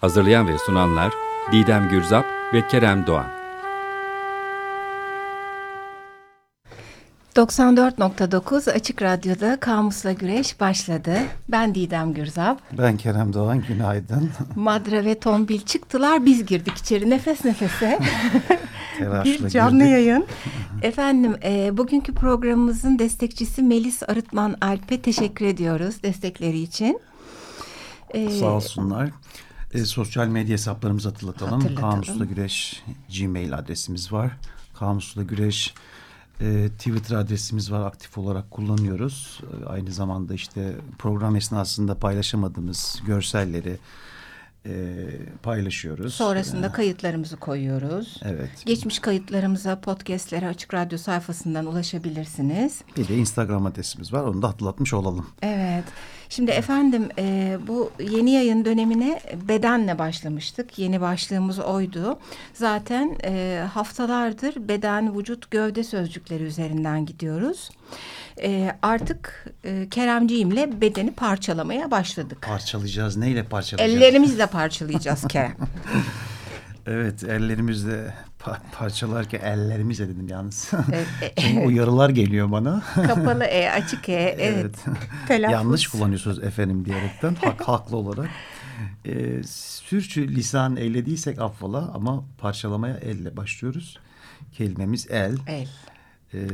Hazırlayan ve sunanlar Didem Gürzap ve Kerem Doğan. 94.9 Açık Radyo'da Kamusla Güreş başladı. Ben Didem Gürzap. Ben Kerem Doğan, günaydın. Madra ve Tombil çıktılar, biz girdik içeri nefes nefese. bir canlı girdik. yayın. Efendim, e, bugünkü programımızın destekçisi Melis Arıtman Alp'e teşekkür ediyoruz destekleri için. E, Sağ olsunlar. E, sosyal medya hesaplarımızı hatırlatalım. hatırlatalım. Kamusla Güreş Gmail adresimiz var. Kamusla Güreş e, Twitter adresimiz var. Aktif olarak kullanıyoruz. E, aynı zamanda işte program esnasında paylaşamadığımız görselleri e, paylaşıyoruz. Sonrasında ee, kayıtlarımızı koyuyoruz. Evet. Geçmiş kayıtlarımıza podcastlere Açık Radyo sayfasından ulaşabilirsiniz. Bir de Instagram adresimiz var. Onu da hatırlatmış olalım. Evet. Şimdi efendim e, bu yeni yayın dönemine bedenle başlamıştık. Yeni başlığımız oydu. Zaten e, haftalardır beden, vücut, gövde sözcükleri üzerinden gidiyoruz e, artık e, Keremciğimle bedeni parçalamaya başladık. Parçalayacağız. Neyle parçalayacağız? Ellerimizle parçalayacağız Kerem. evet ellerimizle pa parçalarken ellerimizle dedim yalnız. Evet, e, uyarılar geliyor bana. Kapalı E, açık E. Evet. evet. Yanlış kullanıyorsunuz efendim diyerekten hak, haklı olarak. E, sürçü lisan eylediysek affola ama parçalamaya elle başlıyoruz. Kelimemiz el. El. Ee,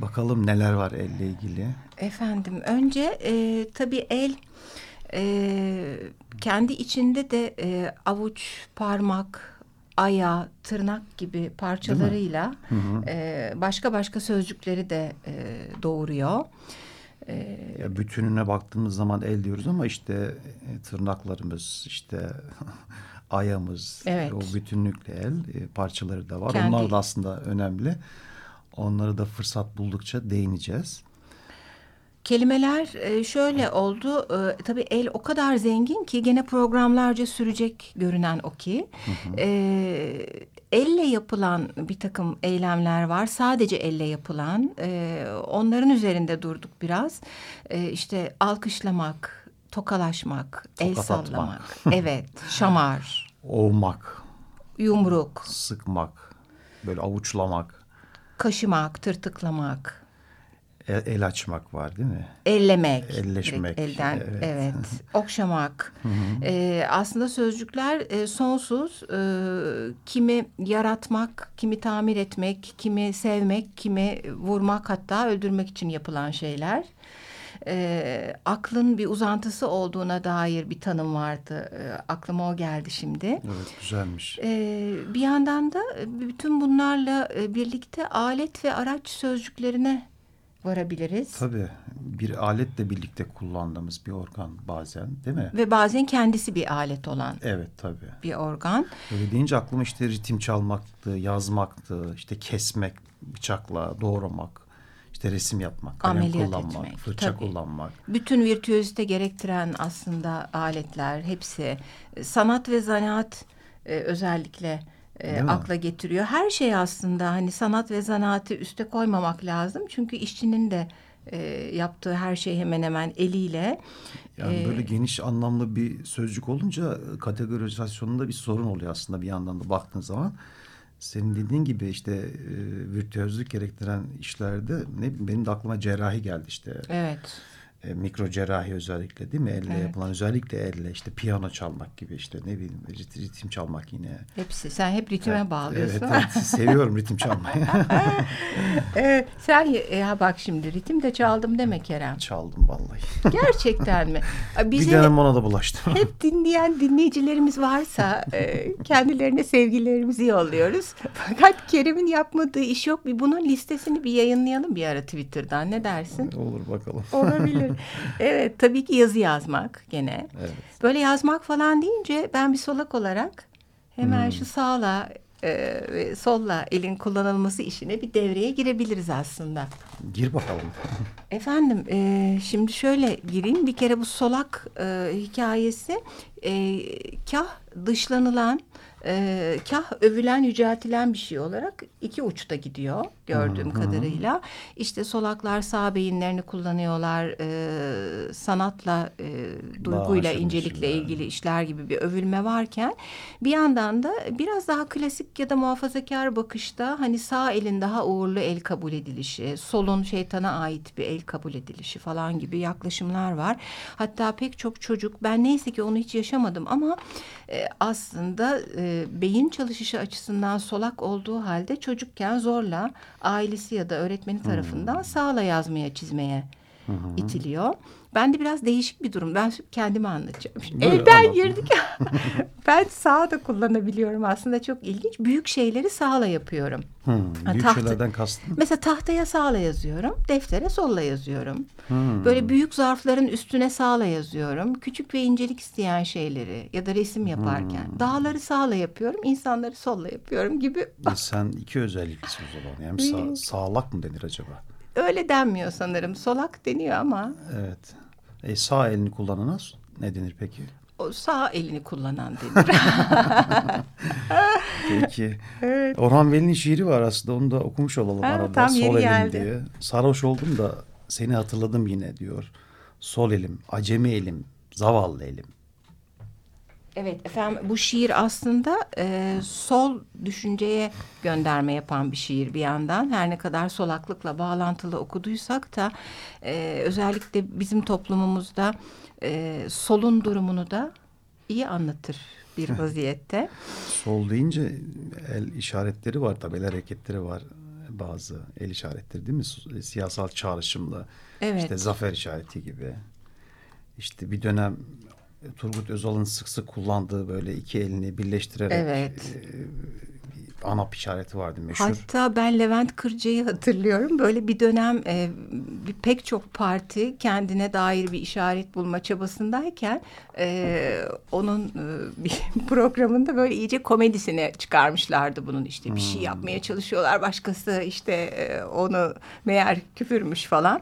bakalım neler var elle ilgili. Efendim önce e, tabii el e, kendi içinde de e, avuç, parmak, aya, tırnak gibi parçalarıyla E, başka başka sözcükleri de e, doğuruyor. E, ya bütününe baktığımız zaman el diyoruz ama işte e, tırnaklarımız, işte ayamız, evet. o bütünlükle el e, parçaları da var. Kendi... Onlar da aslında önemli. Onları da fırsat buldukça değineceğiz. Kelimeler e, şöyle oldu. E, tabii el o kadar zengin ki gene programlarca sürecek görünen o ki. Hı hı. E, elle yapılan bir takım eylemler var. Sadece elle yapılan. Onların üzerinde durduk biraz. İşte alkışlamak, tokalaşmak, Tokat el sallamak. evet, şamar. Ovmak. Yumruk. Sıkmak. Böyle avuçlamak kaşımak, tırtıklamak. El, el açmak var değil mi? Ellemek. Elleşmek. Elden, evet. evet. Okşamak. ee, aslında sözcükler e, sonsuz. E, kimi yaratmak, kimi tamir etmek, kimi sevmek, kimi vurmak hatta öldürmek için yapılan şeyler e, aklın bir uzantısı olduğuna dair bir tanım vardı. E, aklıma o geldi şimdi. Evet güzelmiş. E, bir yandan da bütün bunlarla e, birlikte alet ve araç sözcüklerine varabiliriz. Tabii bir aletle birlikte kullandığımız bir organ bazen değil mi? Ve bazen kendisi bir alet olan. Evet tabii. Bir organ. Öyle deyince aklıma işte ritim çalmaktı, yazmaktı, işte kesmek, bıçakla doğramak işte resim yapmak, kalem Ameliyat kullanmak, etmek, fırça tabii. kullanmak. Bütün virtüözite gerektiren aslında aletler hepsi sanat ve zanaat e, özellikle e, akla getiriyor. Her şey aslında hani sanat ve zanaatı üste koymamak lazım. Çünkü işçinin de e, yaptığı her şey hemen hemen eliyle. Yani ee, böyle geniş anlamlı bir sözcük olunca kategorizasyonunda bir sorun oluyor aslında bir yandan da baktığın zaman senin dediğin gibi işte e, virtüözlük gerektiren işlerde ne benim de aklıma cerrahi geldi işte. Evet e, mikro cerrahi özellikle değil mi? Elle evet. yapılan özellikle elle işte piyano çalmak gibi işte ne bileyim ritim çalmak yine. Hepsi. Sen hep ritme evet, bağlıyorsun. Evet, evet seviyorum ritim çalmayı. evet, sen ya bak şimdi ritim de çaldım deme Kerem. Çaldım vallahi. Gerçekten mi? Bize Bir dönem ona da bulaştım. Hep dinleyen dinleyicilerimiz varsa e, kendilerine sevgilerimizi yolluyoruz. Fakat Kerem'in yapmadığı iş yok. Bir bunun listesini bir yayınlayalım bir ara Twitter'dan. Ne dersin? Olur bakalım. Olabilir evet tabii ki yazı yazmak gene. Evet. Böyle yazmak falan deyince ben bir solak olarak Hemen hmm. şu sağla e, solla elin kullanılması işine bir devreye girebiliriz aslında. Gir bakalım. Efendim e, şimdi şöyle gireyim bir kere bu solak e, hikayesi e, kah dışlanılan e, kah övülen yüceltilen bir şey olarak iki uçta gidiyor gördüğüm hı hı. kadarıyla. İşte solaklar sağ beyinlerini kullanıyorlar. E, sanatla, e, duyguyla, Bağışın incelikle yani. ilgili işler gibi bir övülme varken bir yandan da biraz daha klasik ya da muhafazakar bakışta hani sağ elin daha uğurlu el kabul edilişi, solun şeytana ait bir el kabul edilişi falan gibi yaklaşımlar var. Hatta pek çok çocuk ben neyse ki onu hiç yaşamadım ama e, aslında e, beyin çalışışı açısından solak olduğu halde çocukken zorla ailesi ya da öğretmeni tarafından hmm. sağla yazmaya çizmeye hı itiliyor. Ben de biraz değişik bir durum. Ben kendimi anlatacağım. Böyle Elden girdik. ben sağ da kullanabiliyorum aslında çok ilginç. Büyük şeyleri sağla yapıyorum. Hmm, büyük tahta, şeylerden kastın? Mesela tahtaya sağla yazıyorum. Deftere solla yazıyorum. Hmm. Böyle büyük zarfların üstüne sağla yazıyorum. Küçük ve incelik isteyen şeyleri ya da resim yaparken. Hmm. Dağları sağla yapıyorum. insanları solla yapıyorum gibi. E sen iki özelliklisin o zaman. Yani sağ, sağlak mı denir acaba? Öyle denmiyor sanırım. Solak deniyor ama. Evet. E, sağ elini kullanana ne denir peki? O sağ elini kullanan denir. peki. Evet. Orhan Veli'nin şiiri var aslında. Onu da okumuş olalım ha, arada. Tam Sol elim geldi. diye. Sarhoş oldum da seni hatırladım yine diyor. Sol elim, acemi elim, zavallı elim. Evet efendim bu şiir aslında e, sol düşünceye gönderme yapan bir şiir bir yandan. Her ne kadar solaklıkla bağlantılı okuduysak da e, özellikle bizim toplumumuzda e, solun durumunu da iyi anlatır bir vaziyette. Sol deyince el işaretleri var tabi el hareketleri var bazı el işaretleri değil mi? Siyasal çağrışımla evet. işte zafer işareti gibi. İşte bir dönem Turgut Özal'ın sık sık kullandığı böyle iki elini birleştirerek evet. ANAP işareti vardı meşhur. Hatta ben Levent Kırca'yı hatırlıyorum. Böyle bir dönem e, bir, pek çok parti kendine dair bir işaret bulma çabasındayken e, onun e, bir programında böyle iyice komedisine çıkarmışlardı bunun işte bir şey hmm. şey yapmaya çalışıyorlar başkası işte e, onu meğer küfürmüş falan.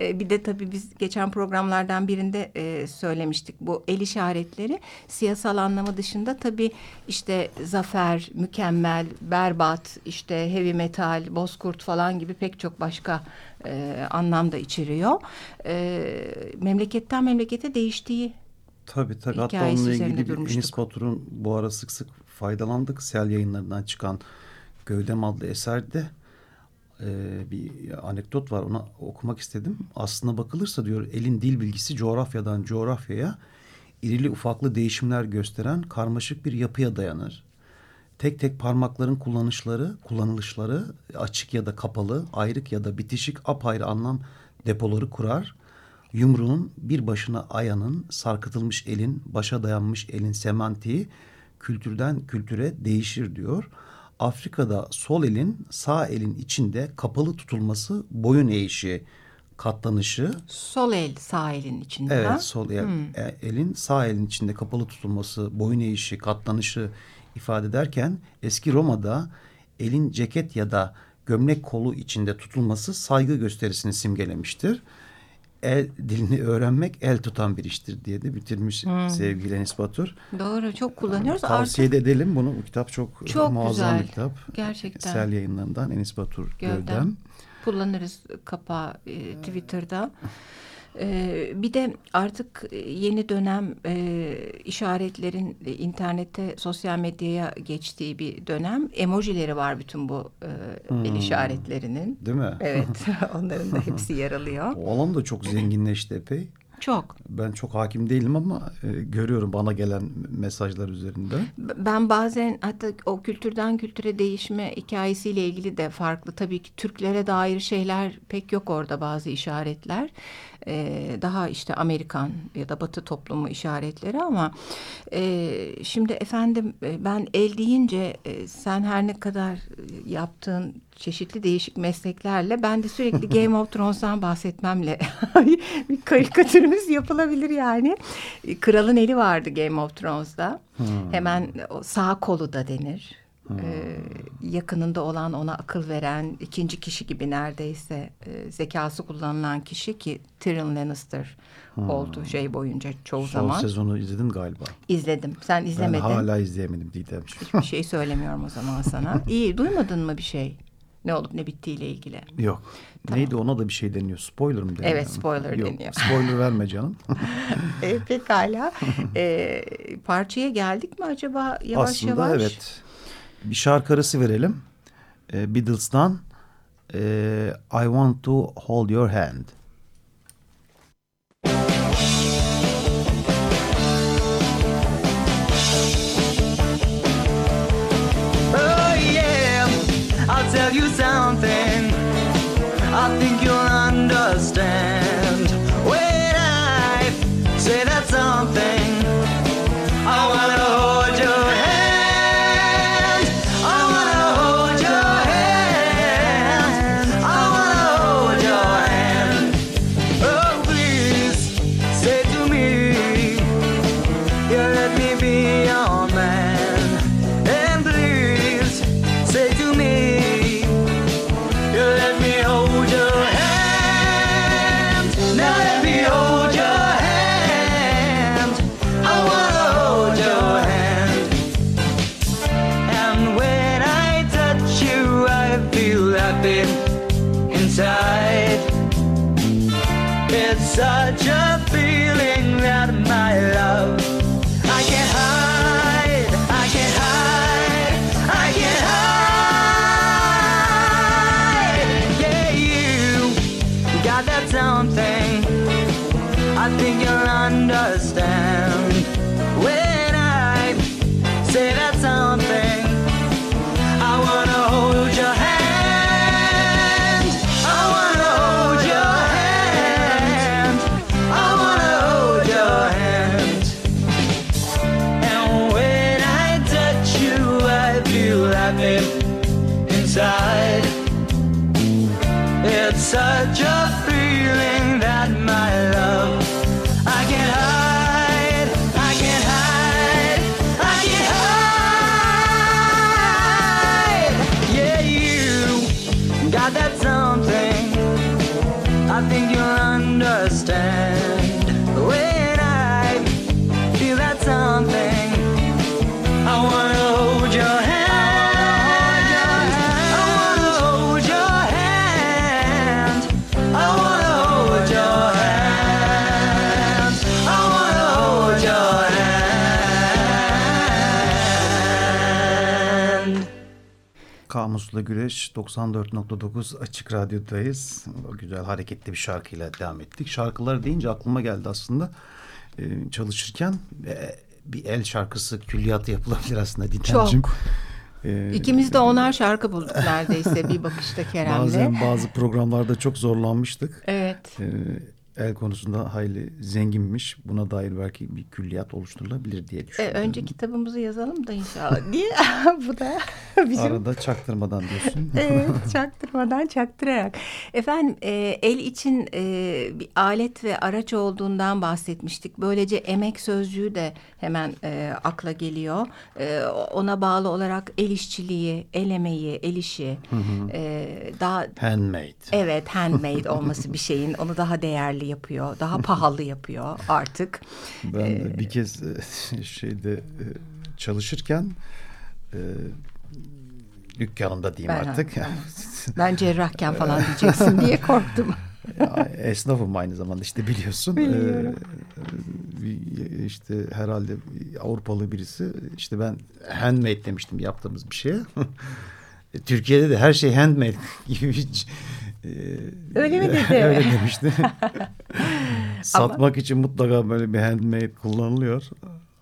E, bir de tabii biz geçen programlardan birinde e, söylemiştik bu el işaretleri siyasal anlamı dışında tabii işte zafer, mükemmel, berbat, işte heavy metal, bozkurt falan gibi pek çok başka e, anlam da içeriyor. E, memleketten memlekete değiştiği Tabii tabii. Hatta onunla ilgili bir Enis Batur'un bu ara sık sık faydalandık. Sel yayınlarından çıkan Gövdem adlı eserde e, bir anekdot var. Ona okumak istedim. Aslına bakılırsa diyor elin dil bilgisi coğrafyadan coğrafyaya irili ufaklı değişimler gösteren karmaşık bir yapıya dayanır. Tek tek parmakların kullanışları, kullanılışları açık ya da kapalı, ayrık ya da bitişik apayrı anlam depoları kurar. Yumruğun bir başına ayanın, sarkıtılmış elin, başa dayanmış elin semantiği kültürden kültüre değişir diyor. Afrika'da sol elin sağ elin içinde kapalı tutulması boyun eğişi katlanışı. Sol el sağ elin içinde. Evet sol el, hmm. E, elin sağ elin içinde kapalı tutulması, boyun eğişi, katlanışı ifade ederken eski Roma'da elin ceket ya da gömlek kolu içinde tutulması saygı gösterisini simgelemiştir. El dilini öğrenmek el tutan bir iştir diye de bitirmiş hmm. sevgili Enis Batur. Doğru çok kullanıyoruz. Tavsiye Artık... edelim bunu. Bu kitap çok, çok muazzam güzel. bir kitap. Gerçekten. Sel yayınlarından Enis Batur Gövdem. Gövdem. Kullanırız kapağı e, Twitter'da. Ee, bir de artık yeni dönem e, işaretlerin internette, sosyal medyaya geçtiği bir dönem. Emojileri var bütün bu e, hmm. el işaretlerinin. Değil mi? Evet, onların da hepsi yer alıyor. O alan da çok zenginleşti epey. Çok. Ben çok hakim değilim ama e, görüyorum bana gelen mesajlar üzerinde. Ben bazen hatta o kültürden kültüre değişme hikayesiyle ilgili de farklı. Tabii ki Türklere dair şeyler pek yok orada bazı işaretler. Ee, daha işte Amerikan ya da Batı toplumu işaretleri ama e, şimdi efendim e, ben el deyince e, sen her ne kadar yaptığın çeşitli değişik mesleklerle ben de sürekli Game of Thrones'tan bahsetmemle bir karikatürümüz yapılabilir yani. Kralın eli vardı Game of Thrones'da. Hmm. Hemen sağ kolu da denir. Hmm. Yakınında olan ona akıl veren ikinci kişi gibi neredeyse e, zekası kullanılan kişi ki Tyrion Lannister hmm. oldu şey boyunca çoğu Son zaman. Son sezonu izledin galiba. İzledim. Sen izlemedin. Ben hala izleyemedim Didem. Hiçbir şey söylemiyorum o zaman sana. İyi duymadın mı bir şey? Ne olup ne bittiğiyle ilgili. Yok. Tamam. Neydi ona da bir şey deniyor. Spoiler mı deniyor? Evet spoiler Yok, deniyor. Spoiler verme canım. e, pekala. E, parçaya geldik mi acaba yavaş Aslında yavaş? Aslında evet. Bir şarkı arası verelim. E, Beatles'tan e, I Want To Hold Your Hand. something I think you'll understand Kamusla Güreş 94.9 Açık Radyo'dayız. O güzel hareketli bir şarkıyla devam ettik. Şarkılar deyince aklıma geldi aslında. Ee, çalışırken e, bir el şarkısı külliyatı yapılabilir aslında Didemciğim. Çok. Ee, İkimiz de onar şarkı bulduk neredeyse bir bakışta Kerem'le. Bazen bazı programlarda çok zorlanmıştık. Evet. Ee, el konusunda hayli zenginmiş. Buna dair belki bir külliyat oluşturulabilir diye düşünüyorum. E, önce kitabımızı yazalım da inşallah. Niye? Bu da bizim... Arada çaktırmadan diyorsun. evet çaktırmadan çaktırarak. Efendim e, el için e, bir alet ve araç olduğundan bahsetmiştik. Böylece emek sözcüğü de hemen e, akla geliyor. E, ona bağlı olarak el işçiliği, el emeği, el işi. Hı hı. E, daha Handmade. Evet handmade olması bir şeyin onu daha değerli yapıyor. Daha pahalı yapıyor artık. Ben ee, bir kez şeyde çalışırken e, dükkanımda diyeyim ben, artık. Ben, ben cerrahken falan diyeceksin diye korktum. esnafım aynı zamanda işte biliyorsun. Biliyorum. Ee, işte herhalde Avrupalı birisi işte ben handmade demiştim yaptığımız bir şeye. Türkiye'de de her şey handmade gibi bir Öyle mi dedi? Öyle demişti. Satmak Ama... için mutlaka böyle bir handmade kullanılıyor.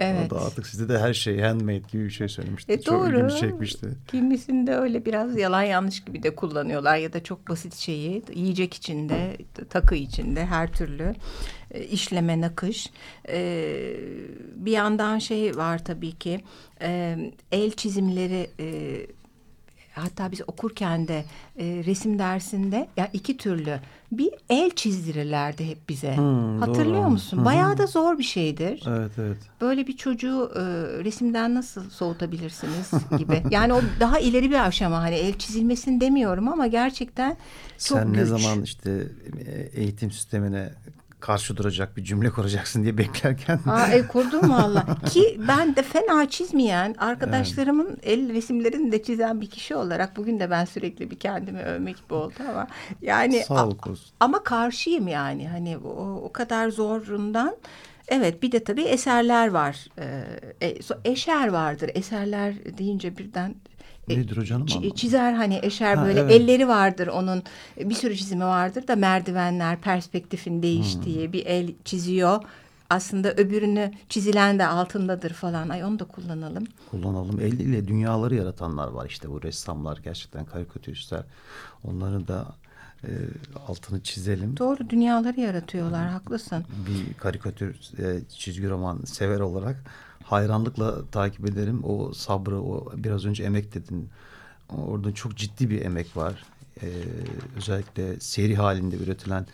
Evet. O da artık sizde de her şey handmade gibi bir şey söylemişti. E, çok doğru. çekmişti. Kimisinde öyle biraz yalan yanlış gibi de kullanıyorlar ya da çok basit şeyi yiyecek içinde, takı içinde her türlü e, işleme nakış. E, bir yandan şey var tabii ki e, el çizimleri e, hatta biz okurken de e, resim dersinde ya yani iki türlü bir el çizdirirlerdi hep bize. Hmm, Hatırlıyor doğru. musun? Bayağı da zor bir şeydir. Evet evet. Böyle bir çocuğu e, resimden nasıl soğutabilirsiniz gibi. yani o daha ileri bir aşama hani el çizilmesin demiyorum ama gerçekten çok Sen güç. ne zaman işte e, eğitim sistemine karşı duracak bir cümle kuracaksın diye beklerken. Aa, e, kurdum valla. Ki ben de fena çizmeyen arkadaşlarımın evet. el resimlerini de çizen bir kişi olarak bugün de ben sürekli bir kendimi övmek gibi oldu ama yani Sağlık olsun. ama karşıyım yani hani o, o kadar zorundan Evet bir de tabii eserler var. Ee, eşer vardır. Eserler deyince birden e, Nedir o canım? Çizer hani eşer ha, böyle evet. elleri vardır onun bir sürü çizimi vardır da merdivenler perspektifin değiştiği hmm. bir el çiziyor. Aslında öbürünü çizilen de altındadır falan. Ay onu da kullanalım. Kullanalım. El ile dünyaları yaratanlar var işte bu ressamlar gerçekten karikatüristler. Onların da e, altını çizelim. Doğru dünyaları yaratıyorlar haklısın. Bir karikatür e, çizgi roman sever olarak hayranlıkla takip ederim. O sabrı, o biraz önce emek dedin. Orada çok ciddi bir emek var. Ee, özellikle seri halinde üretilen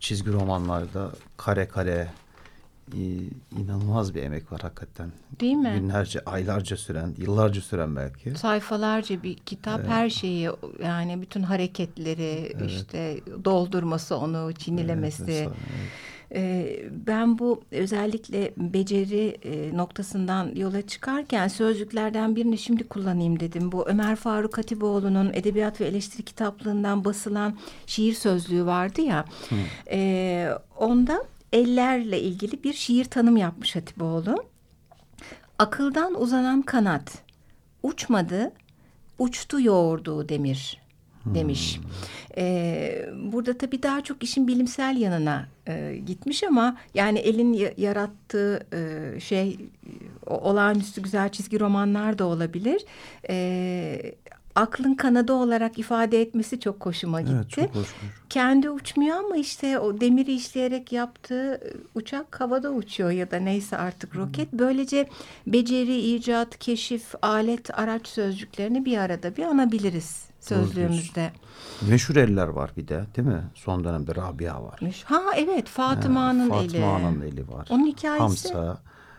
çizgi romanlarda kare kare e, inanılmaz bir emek var hakikaten. Değil mi? Günlerce, aylarca süren, yıllarca süren belki. Sayfalarca bir kitap evet. her şeyi yani bütün hareketleri evet. işte doldurması onu çinilemesi. Evet, evet. Ee, ben bu özellikle beceri e, noktasından yola çıkarken sözlüklerden birini şimdi kullanayım dedim. Bu Ömer Faruk Hatipoğlu'nun Edebiyat ve Eleştiri kitaplığından basılan şiir sözlüğü vardı ya. E, onda ellerle ilgili bir şiir tanım yapmış Hatipoğlu. Akıldan uzanan kanat, uçmadı, uçtu yoğurduğu demir demiş. Hmm. Ee, burada tabii daha çok işin bilimsel yanına e, gitmiş ama yani elin yarattığı e, şey o, olağanüstü güzel çizgi romanlar da olabilir. E, aklın kanadı olarak ifade etmesi çok hoşuma gitti. Evet, çok hoş. Kendi uçmuyor ama işte o demiri işleyerek yaptığı uçak havada uçuyor ya da neyse artık roket. Böylece beceri, icat, keşif, alet, araç sözcüklerini bir arada bir anabiliriz sözlüğümüzde. Meşhur eller var bir de değil mi? Son dönemde Rabia var. Ha evet Fatıma'nın eli. Fatıma'nın eli var. Onun hikayesi. Hamsa.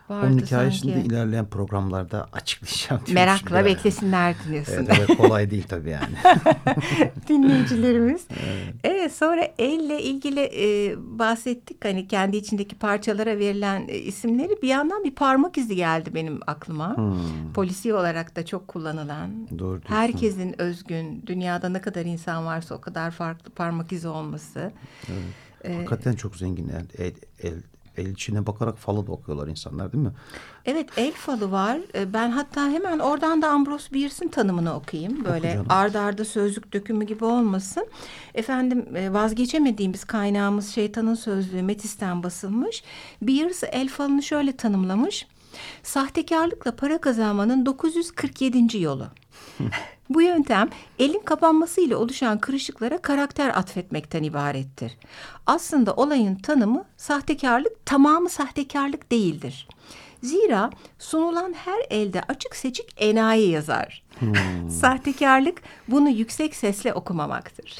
Vardı Onun hikayesini sanki. de ilerleyen programlarda açıklayacağım. Merakla beklesinler diyorsun. Evet, evet kolay değil tabii yani. Dinleyicilerimiz. Evet. evet sonra elle ilgili e, bahsettik. Hani kendi içindeki parçalara verilen e, isimleri bir yandan bir parmak izi geldi benim aklıma. Hmm. Polisi olarak da çok kullanılan. Doğru Herkesin özgün, dünyada ne kadar insan varsa o kadar farklı parmak izi olması. Evet. Ee, Hakikaten çok zengin el, el, el el içine bakarak falı da okuyorlar insanlar değil mi? Evet el falı var. Ee, ben hatta hemen oradan da Ambrose Bierce'in tanımını okuyayım. Böyle ardarda arda sözlük dökümü gibi olmasın. Efendim e, vazgeçemediğimiz kaynağımız şeytanın sözlüğü Metis'ten basılmış. Bierce el falını şöyle tanımlamış. Sahtekarlıkla para kazanmanın 947. yolu. Bu yöntem elin kapanması ile oluşan kırışıklara karakter atfetmekten ibarettir. Aslında olayın tanımı sahtekarlık tamamı sahtekarlık değildir. Zira sunulan her elde açık seçik enayi yazar. Hmm. Sahtekarlık bunu yüksek sesle okumamaktır.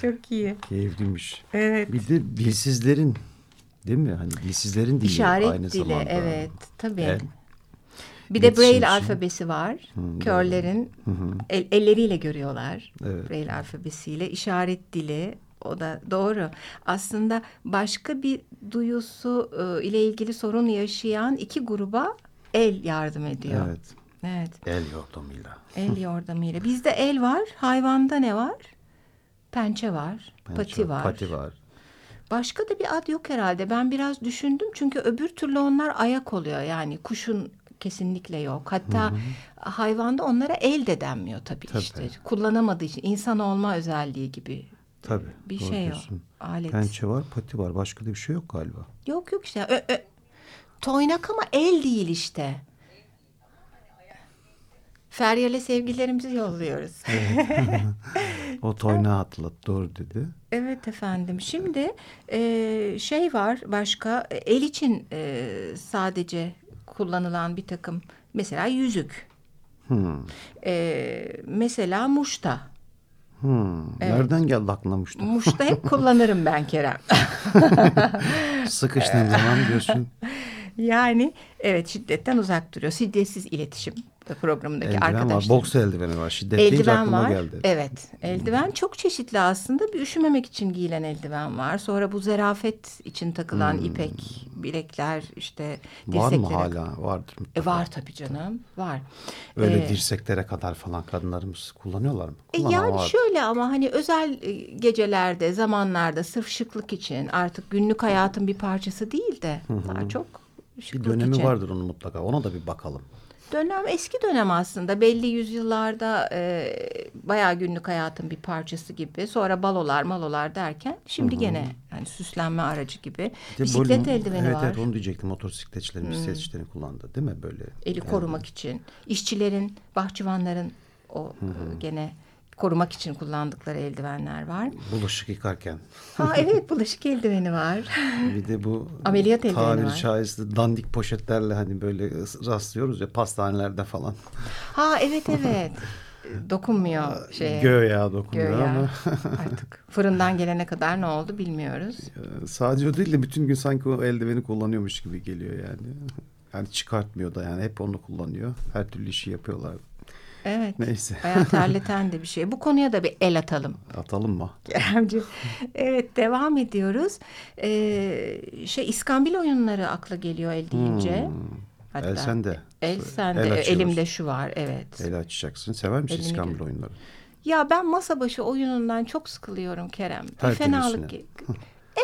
Çok iyi. Keyifliymiş. Evet. Bir de dilsizlerin değil mi? Hani dilsizlerin dili İşaret aynı dili, zamanda. evet tabii. El, bir de Braille alfabesi var. Hmm, Körlerin El, elleriyle görüyorlar. Evet. Braille alfabesiyle. işaret dili o da doğru. Aslında başka bir duyusu e, ile ilgili sorun yaşayan iki gruba el yardım ediyor. Evet. Evet. El yordamıyla. El yordamıyla. Bizde el var. Hayvanda ne var? Pençe var. Pençe, pati var. Pati var. Başka da bir ad yok herhalde. Ben biraz düşündüm çünkü öbür türlü onlar ayak oluyor. Yani kuşun kesinlikle yok. Hatta hı hı. hayvanda onlara el de denmiyor tabii, tabii işte. Kullanamadığı için insan olma özelliği gibi tabii, bir şey diyorsun. yok. Alet. Pençe var, pati var. Başka da bir şey yok galiba. Yok yok işte. Ö, ö. Toynak ama el değil işte. Feryal'e sevgilerimizi yolluyoruz. Evet. o toynağı atlat doğru dedi. Evet efendim. Şimdi e, şey var başka el için e, sadece kullanılan bir takım mesela yüzük. Hmm. E, mesela muşta. Hmm. Evet. Nereden geldi aklına muşta? Muşta hep kullanırım ben Kerem. Sıkıştığın zaman diyorsun. Yani evet şiddetten uzak duruyor. Şiddetsiz iletişim programındaki eldiven arkadaşlar. var, boks eldiveni var. Şiddet eldiven var. geldi. Evet, eldiven çok çeşitli aslında. Bir üşümemek için giyilen eldiven var. Sonra bu zerafet için takılan hmm. ipek bilekler işte Var mı hala? Vardır mutlaka. E, var tabii canım, var. Öyle ee, dirseklere kadar falan kadınlarımız kullanıyorlar mı? E, Kullanan yani vardır. şöyle ama hani özel e, gecelerde, zamanlarda sırf şıklık için artık günlük hayatın bir parçası değil de daha çok bir dönemi için. vardır onun mutlaka. Ona da bir bakalım. Dönem eski dönem aslında belli yüzyıllarda e, bayağı günlük hayatın bir parçası gibi. Sonra balolar malolar derken şimdi Hı-hı. gene yani süslenme aracı gibi. De Bisiklet böyle, eldiveni evet, var. Evet onu diyecektim motosikletçilerin hmm. bisikletçilerin kullandı değil mi böyle? Eli yani. korumak için. işçilerin, bahçıvanların o Hı-hı. gene korumak için kullandıkları eldivenler var. Bulaşık yıkarken. Ha evet bulaşık eldiveni var. Bir de bu ameliyat eldiveni tabiri var. caizse dandik poşetlerle hani böyle rastlıyoruz ya pastanelerde falan. Ha evet evet. Dokunmuyor şeye. Göya dokunmuyor Göya. ama. Artık fırından gelene kadar ne oldu bilmiyoruz. Sadece o değil de bütün gün sanki o eldiveni kullanıyormuş gibi geliyor yani. Yani çıkartmıyor da yani hep onu kullanıyor. Her türlü işi yapıyorlar. Evet. Neyse. Bayağı terleten de bir şey. Bu konuya da bir el atalım. Atalım mı? Evet devam ediyoruz. Ee, şey İskambil oyunları akla geliyor el deyince. Hmm. Hatta, el sende. El sende. El Elimde şu var evet. El açacaksın. Sever misin Elini İskambil oyunları? Ya ben masa başı oyunundan çok sıkılıyorum Kerem. Her fenalık.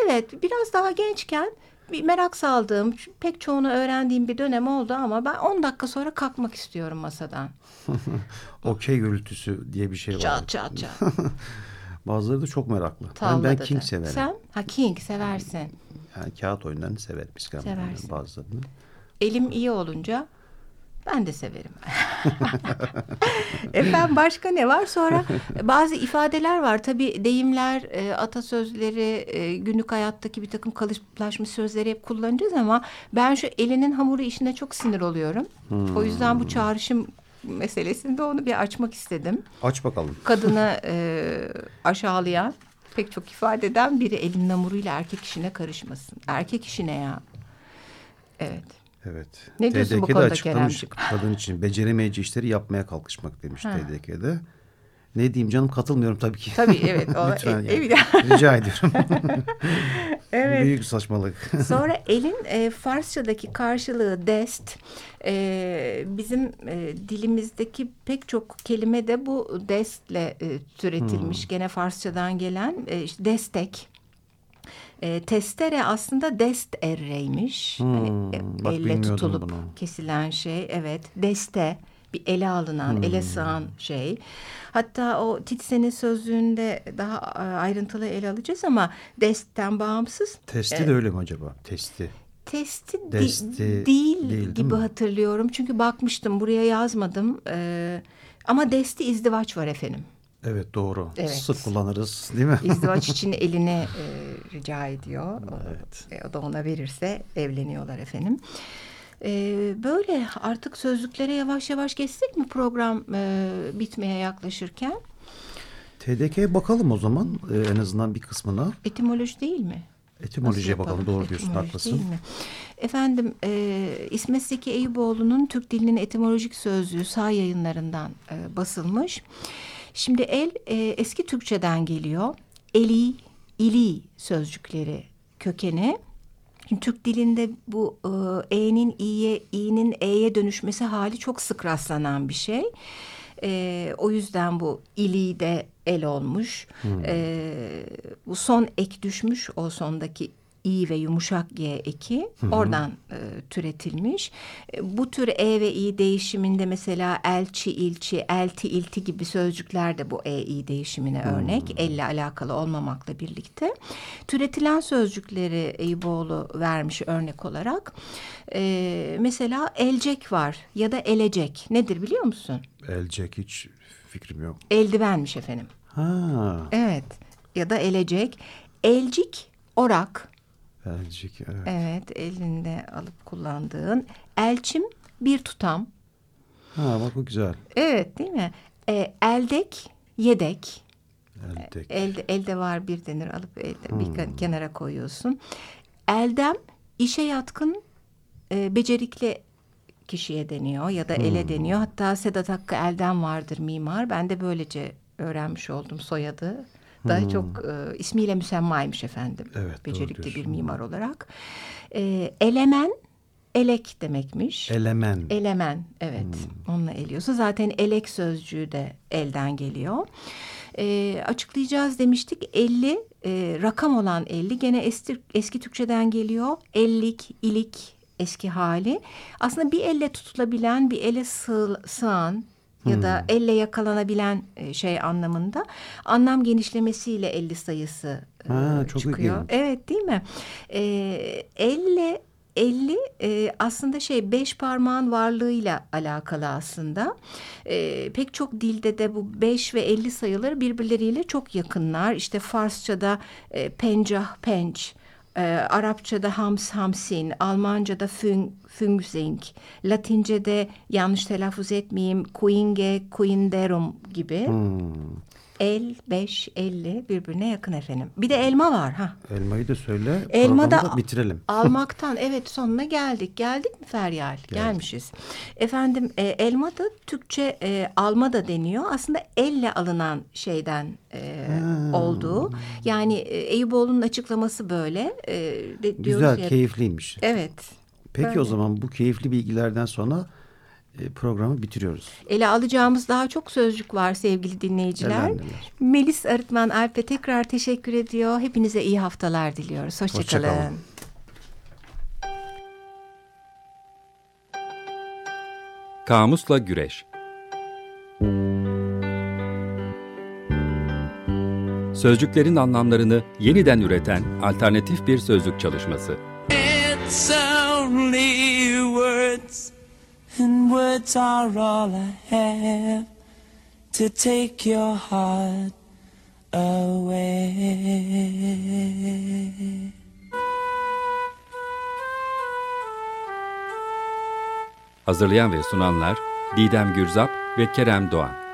evet biraz daha gençken bir merak saldığım, pek çoğunu öğrendiğim bir dönem oldu ama ben 10 dakika sonra kalkmak istiyorum masadan. Okey gürültüsü diye bir şey var. Çat çat çat. Bazıları da çok meraklı. Ben, ben King severim. Sen? Ha King seversin. Yani kağıt oyunlarını severim. Seversin. Bazılarını. Elim iyi olunca ben de severim. Efendim başka ne var? Sonra bazı ifadeler var. Tabii deyimler, e, atasözleri, e, günlük hayattaki bir takım kalıplaşmış sözleri hep kullanacağız ama ben şu elinin hamuru işine çok sinir oluyorum. Hmm. O yüzden bu çağrışım meselesinde onu bir açmak istedim. Aç bakalım. Kadını e, aşağılayan pek çok ifadeden biri elinin hamuruyla erkek işine karışmasın. Erkek işine ya. Evet. Evet. Ne diyorsun TDK'de bu konuda açıklamış kadın için beceremeyeceği işleri yapmaya kalkışmak demiş ha. TDK'de. Ne diyeyim canım katılmıyorum tabii ki. Tabii evet. Lütfen e, yani. Rica ediyorum. evet. Büyük saçmalık. Sonra elin e, Farsçadaki karşılığı dest. E, bizim e, dilimizdeki pek çok kelime de bu destle e, türetilmiş. Hmm. Gene Farsçadan gelen e, işte destek. E, testere aslında dest erreymiş. Hmm, hani, e, elle tutulup bunu. kesilen şey. Evet deste bir ele alınan, hmm. ele sığan şey. Hatta o Titsen'in sözlüğünde daha e, ayrıntılı ele alacağız ama destten bağımsız. Testi e, de öyle mi acaba? Testi. Testi Desti değil, değil gibi mi? hatırlıyorum. Çünkü bakmıştım buraya yazmadım. Ee, ama desti izdivaç var efendim. Evet doğru. Evet. Sık kullanırız değil mi? İzdivaç için eline e, rica ediyor. Evet. O, e, o da ona verirse evleniyorlar efendim. E, böyle artık sözlüklere yavaş yavaş geçsek mi program e, bitmeye yaklaşırken? TDK'ye bakalım o zaman e, en azından bir kısmına. Etimoloji değil mi? Etimolojiye bakalım doğru diyorsun haklısın. Efendim e, İsmet Zeki Eyüboğlu'nun Türk dilinin etimolojik sözlüğü sağ yayınlarından e, basılmış. Şimdi el e, eski Türkçeden geliyor. Eli, ili sözcükleri kökeni. Şimdi Türk dilinde bu e, e'nin i'ye, i'nin e'ye dönüşmesi hali çok sık rastlanan bir şey. E, o yüzden bu ili de el olmuş. Hmm. E, bu son ek düşmüş o sondaki i ve yumuşak g eki hı hı. oradan e, türetilmiş. E, bu tür e ve i değişiminde mesela elçi, ilçi, elti, ilti gibi sözcükler de bu e i değişimine hı. örnek. Elle alakalı olmamakla birlikte. Türetilen sözcükleri Eyüboğlu vermiş örnek olarak. E, mesela elcek var ya da elecek. Nedir biliyor musun? Elcek hiç fikrim yok. Eldivenmiş efendim. Ha. Evet ya da elecek. Elcik, orak, Elcik evet. Evet elinde alıp kullandığın. Elçim bir tutam. Ha bak bu güzel. Evet değil mi? E, eldek, yedek. Eldek. Elde, elde var bir denir alıp elde, bir kenara koyuyorsun. Eldem işe yatkın e, becerikli kişiye deniyor ya da ele deniyor. Hatta Sedat Hakkı Eldem vardır mimar. Ben de böylece öğrenmiş oldum soyadı. Da çok e, ismiyle müsemmaymış efendim. Evet, Becerikli bir mimar olarak. E, elemen, elek demekmiş. Elemen. Elemen evet onunla eliyorsa zaten elek sözcüğü de elden geliyor. Ee, açıklayacağız demiştik 50 e, rakam olan 50 gene eski, eski Türkçeden geliyor. Ellik, ilik eski hali. Aslında bir elle tutulabilen bir ele sığ, sığan ya da elle yakalanabilen e, şey anlamında anlam genişlemesiyle 50 sayısı e, Ha, çok çıkıyor. ilginç. Evet değil mi? Ee, elle 50 e, aslında şey beş parmağın varlığıyla alakalı aslında. E, pek çok dilde de bu 5 ve 50 sayıları birbirleriyle çok yakınlar. İşte Farsçada e, pencah penç, e, Arapçada hams hamsin, Almanca'da fün, füngzing, Latince'de yanlış telaffuz etmeyeyim kuinge kuinderum gibi. El, beş, elli birbirine yakın efendim. Bir de elma var ha. Elmayı da söyle. Elma da bitirelim. almaktan evet sonuna geldik. Geldik mi Feryal? Gelmişiz. Efendim e, elma da Türkçe e, alma da deniyor. Aslında elle alınan şeyden e, olduğu. Yani e, Eyüboğlu'nun açıklaması böyle. E, de, Güzel, ya- keyifliymiş. Evet. Peki Böyle. o zaman bu keyifli bilgilerden sonra programı bitiriyoruz. Ele alacağımız daha çok sözcük var sevgili dinleyiciler. Neler. Melis Arıtman Alp'e tekrar teşekkür ediyor. Hepinize iyi haftalar diliyoruz. Hoşçakalın. Hoşça kalın. Kamusla Güreş Sözcüklerin anlamlarını yeniden üreten alternatif bir sözlük çalışması. It's only words, and words are all I have to take your heart away. Hazırlayan ve sunanlar Didem Gürzap ve Kerem Doğan.